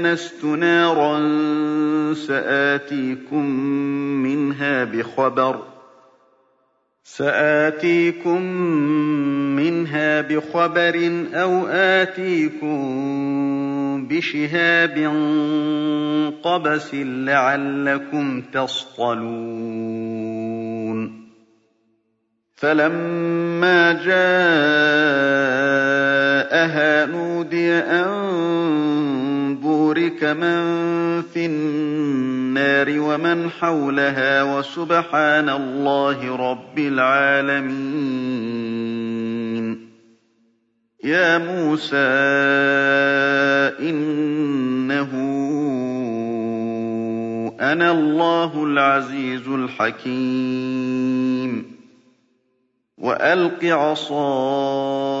آنست نارا سآتيكم منها بخبر سآتيكم منها بخبر أو آتيكم بشهاب قبس لعلكم تصطلون فلما جاءها نودي أن بورك من في النار ومن حولها وسبحان الله رب العالمين. يا موسى إنه أنا الله العزيز الحكيم. وألق عصاك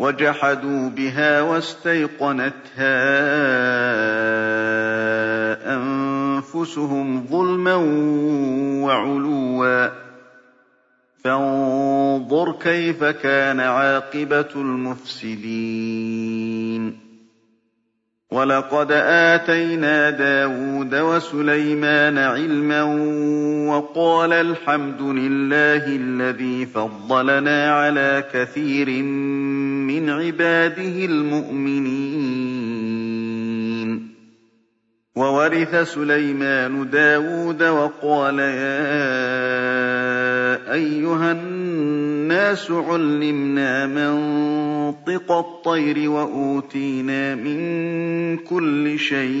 وَجَحَدُوا بِهَا وَاسْتَيْقَنَتْهَا أَنفُسُهُمْ ظُلْمًا وَعُلُوًّا ۚ. فَانظُرْ كَيْفَ كَانَ عَاقِبَةُ الْمُفْسِدِينَ. وَلَقَدْ آتَيْنَا دَاوُودَ وَسُلَيْمَانَ عِلْمًا وَقَالَا الْحَمْدُ لِلَّهِ الَّذِي فَضَّلَنَا عَلَىٰ كَثِيرٍ مِّنْ عِبَادِهِ الْمُؤْمِنِينَ. وَوَرِثَ سُلَيْمَانُ دَاوُودَ وَقَالَ يَا أَيُّهَا النَّاسُ عُلِّمْنَا مَنطِقَ الطَّيْرِ وَأُوتِينَا مِن كُلِّ شَيْءٍ.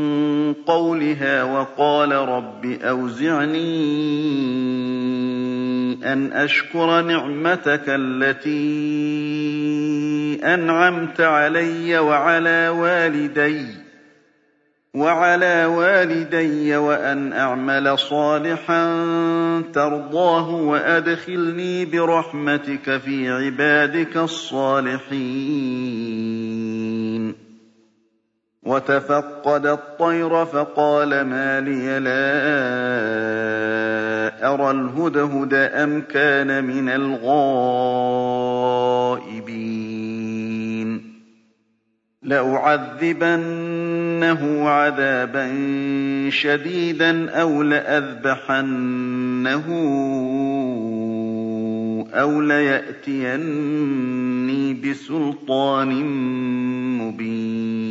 قولها وقال رب أوزعني أن أشكر نعمتك التي أنعمت علي وعلى والدي وعلى والدي وأن أعمل صالحا ترضاه وأدخلني برحمتك في عبادك الصالحين. وتفقد الطير فقال ما لي لا أرى الهدهد أم كان من الغائبين. لأعذبنه عذابا شديدا أو لأذبحنه أو ليأتيني بسلطان مبين.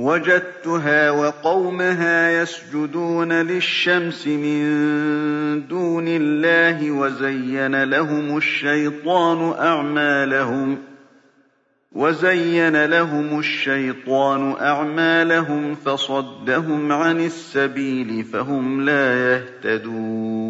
وَجَدتُّهَا وَقَوْمَهَا يَسْجُدُونَ لِلشَّمْسِ مِن دُونِ اللَّهِ وَزَيَّنَ لَهُمُ الشَّيْطَانُ أَعْمَالَهُمْ ۖ وَزَيَّنَ لَهُمُ الشَّيْطَانُ أَعْمَالَهُمْ فَصَدَّهُمْ عَنِ السَّبِيلِ فَهُمْ لَا يَهْتَدُونَ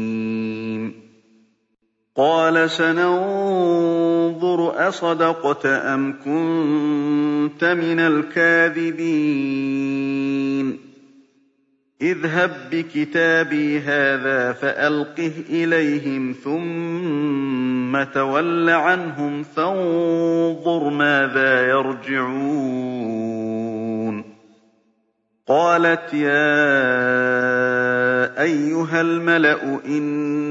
قَالَ سَنَنظُرُ أَصَدَقْتَ أَمْ كُنتَ مِنَ الْكَاذِبِينَ. اذْهَب بِّكِتَابِي هَٰذَا فَأَلْقِهْ إِلَيْهِمْ ثُمَّ تَوَلَّ عَنْهُمْ فَانظُرْ مَاذَا يَرْجِعُونَ. قَالَتْ يَا أَيُّهَا الْمَلَأُ إِنِّي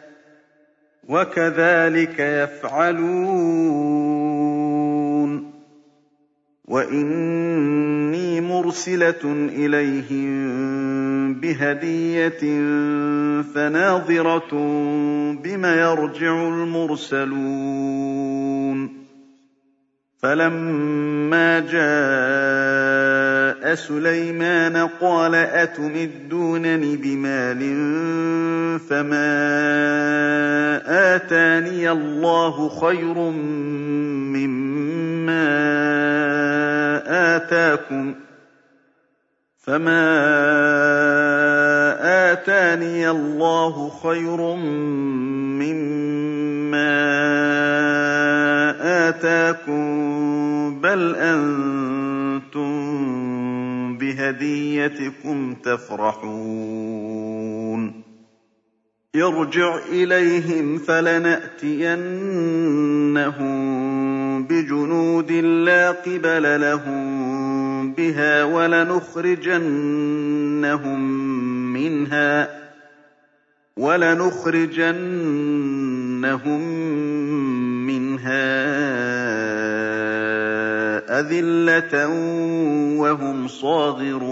وَكَذَٰلِكَ يَفْعَلُونَ. وَإِنِّي مُرْسِلَةٌ إِلَيْهِم بِهَدِيَّةٍ فَنَاظِرَةٌ بِمَ يَرْجِعُ الْمُرْسَلُونَ. فَلَمَّا جَاءَ سليمان قال أتمدونني بمال فما آتاني الله خير مما آتاكم فما آتاني الله خير مما آتاكم بل أنتم بهديتكم تفرحون. ارجع إليهم فلنأتينهم بجنود لا قبل لهم بها ولنخرجنهم منها ولنخرجنهم أذلة وهم صاغرون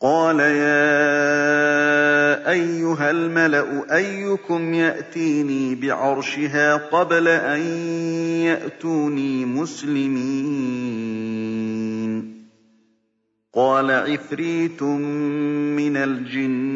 قال يا أيها الملأ أيكم يأتيني بعرشها قبل أن يأتوني مسلمين قال عفريت من الجن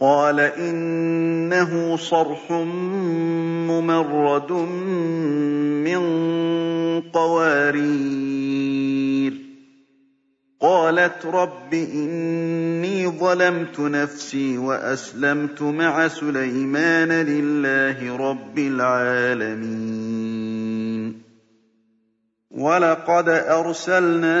قال إنه صرح ممرد من قوارير. قالت رب إني ظلمت نفسي وأسلمت مع سليمان لله رب العالمين. ولقد أرسلنا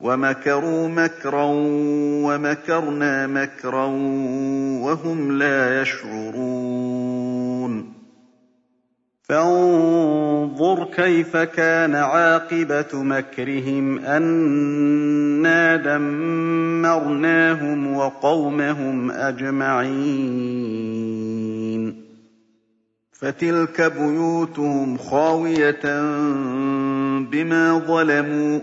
وَمَكَرُوا مَكْرًا وَمَكَرْنَا مَكْرًا وَهُمْ لَا يَشْعُرُونَ. فَانظُرْ كَيْفَ كَانَ عَاقِبَةُ مَكْرِهِمْ أَنَّا دَمَّرْنَاهُمْ وَقَوْمَهُمْ أَجْمَعِينَ. فَتِلْكَ بُيُوتُهُمْ خَاوِيَةً بِمَا ظَلَمُوا ۗ.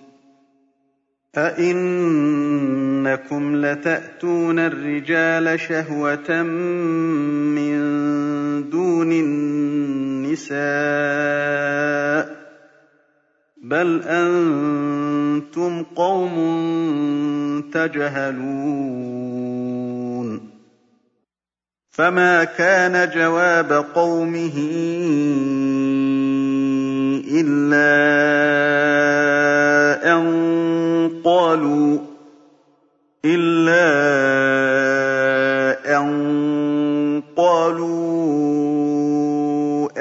أَئِنَّكُمْ لَتَأْتُونَ الرِّجَالَ شَهْوَةً مِّن دُونِ النِّسَاءِ ۚ بَلْ أَنتُمْ قَوْمٌ تَجْهَلُونَ فَمَا كَانَ جَوَابَ قَوْمِهِ إِلَّا أَن قَالُوا إِلَّا أَن قَالُوا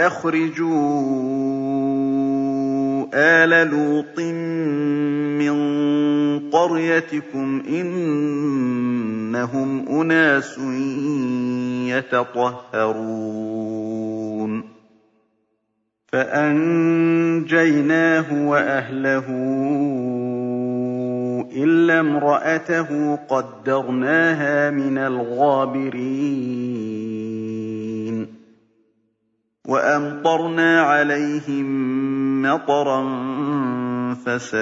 أَخْرِجُوا آلَ لُوطٍ مِّن قَرْيَتِكُمْ ۖ إِنَّهُمْ أُنَاسٌ يَتَطَهَّرُونَ فَأَنجَيْنَاهُ وَأَهْلَهُ إِلَّا امْرَأَتَهُ قَدَّرْنَاهَا مِنَ الْغَابِرِينَ. وَأَمْطَرْنَا عَلَيْهِم مَّطَرًا ۖ فَسَاءَ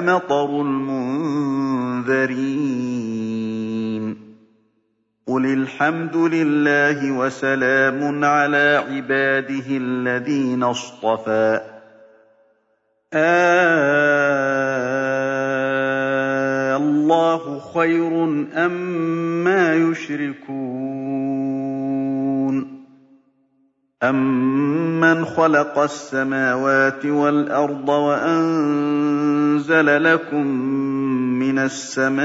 مَطَرُ الْمُنذَرِينَ. قُلِ الْحَمْدُ لِلَّهِ وَسَلَامٌ عَلَىٰ عِبَادِهِ الَّذِينَ اصْطَفَىٰ. آللَّهُ خَيْرٌ أَمَّا يُشْرِكُونَ أَمَّنْ خَلَقَ السَّمَاوَاتِ وَالْأَرْضَ وَأَنزَلَ لَكُم مِّنَ السَّمَاءِ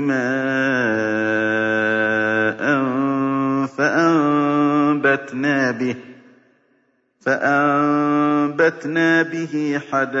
مَاءً فَأَنبَتْنَا بِهِ حَدَائِقَ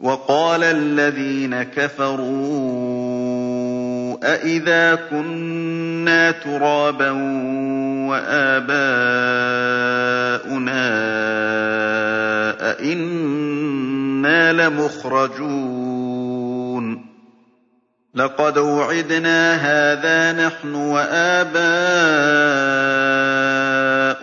وَقَالَ الَّذِينَ كَفَرُوا أَإِذَا كُنَّا تُرَابًا وَآبَاؤُنَا أَئِنَّا لَمُخْرَجُونَ لَقَدْ وُعِدْنَا هَٰذَا نَحْنُ وَآبَاؤُنَا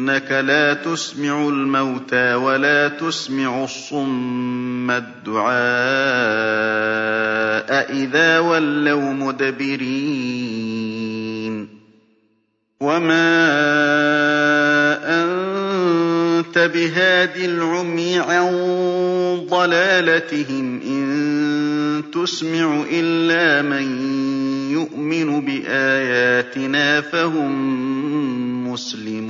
إِنَّكَ لَا تُسْمِعُ الْمَوْتَىٰ وَلَا تُسْمِعُ الصُّمَّ الدُّعَاءَ إِذَا وَلَّوْا مُدْبِرِينَ. وَمَا أَنتَ بِهَادِ الْعُمْيِ عَن ضَلَالَتِهِمْ ۖ إِن تُسْمِعُ إِلَّا مَن يُؤْمِنُ بِآيَاتِنَا فَهُم مُّسْلِمُونَ.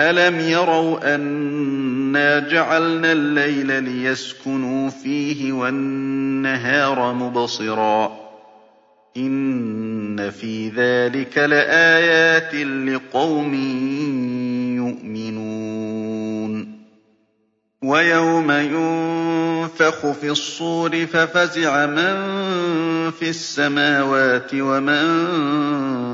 أَلَمْ يَرَوْا أَنَّا جَعَلْنَا اللَّيْلَ لِيَسْكُنُوا فِيهِ وَالنَّهَارَ مُبْصِرًا ۚ إِنَّ فِي ذَٰلِكَ لَآيَاتٍ لِّقَوْمٍ يُؤْمِنُونَ وَيَوْمَ يُنفَخُ فِي الصُّورِ فَفَزِعَ مَن فِي السَّمَاوَاتِ وَمَن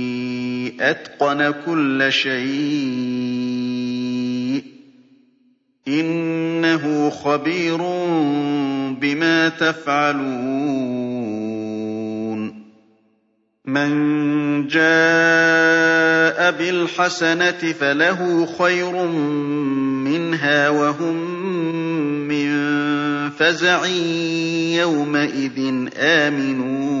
أَتْقَنَ كُلَّ شَيْءٍ ۚ. إِنَّهُ خَبِيرٌ بِمَا تَفْعَلُونَ. مَن جَاءَ بِالْحَسَنَةِ فَلَهُ خَيْرٌ مِّنْهَا وَهُم مِّن فَزَعٍ يَوْمَئِذٍ آمِنُونَ.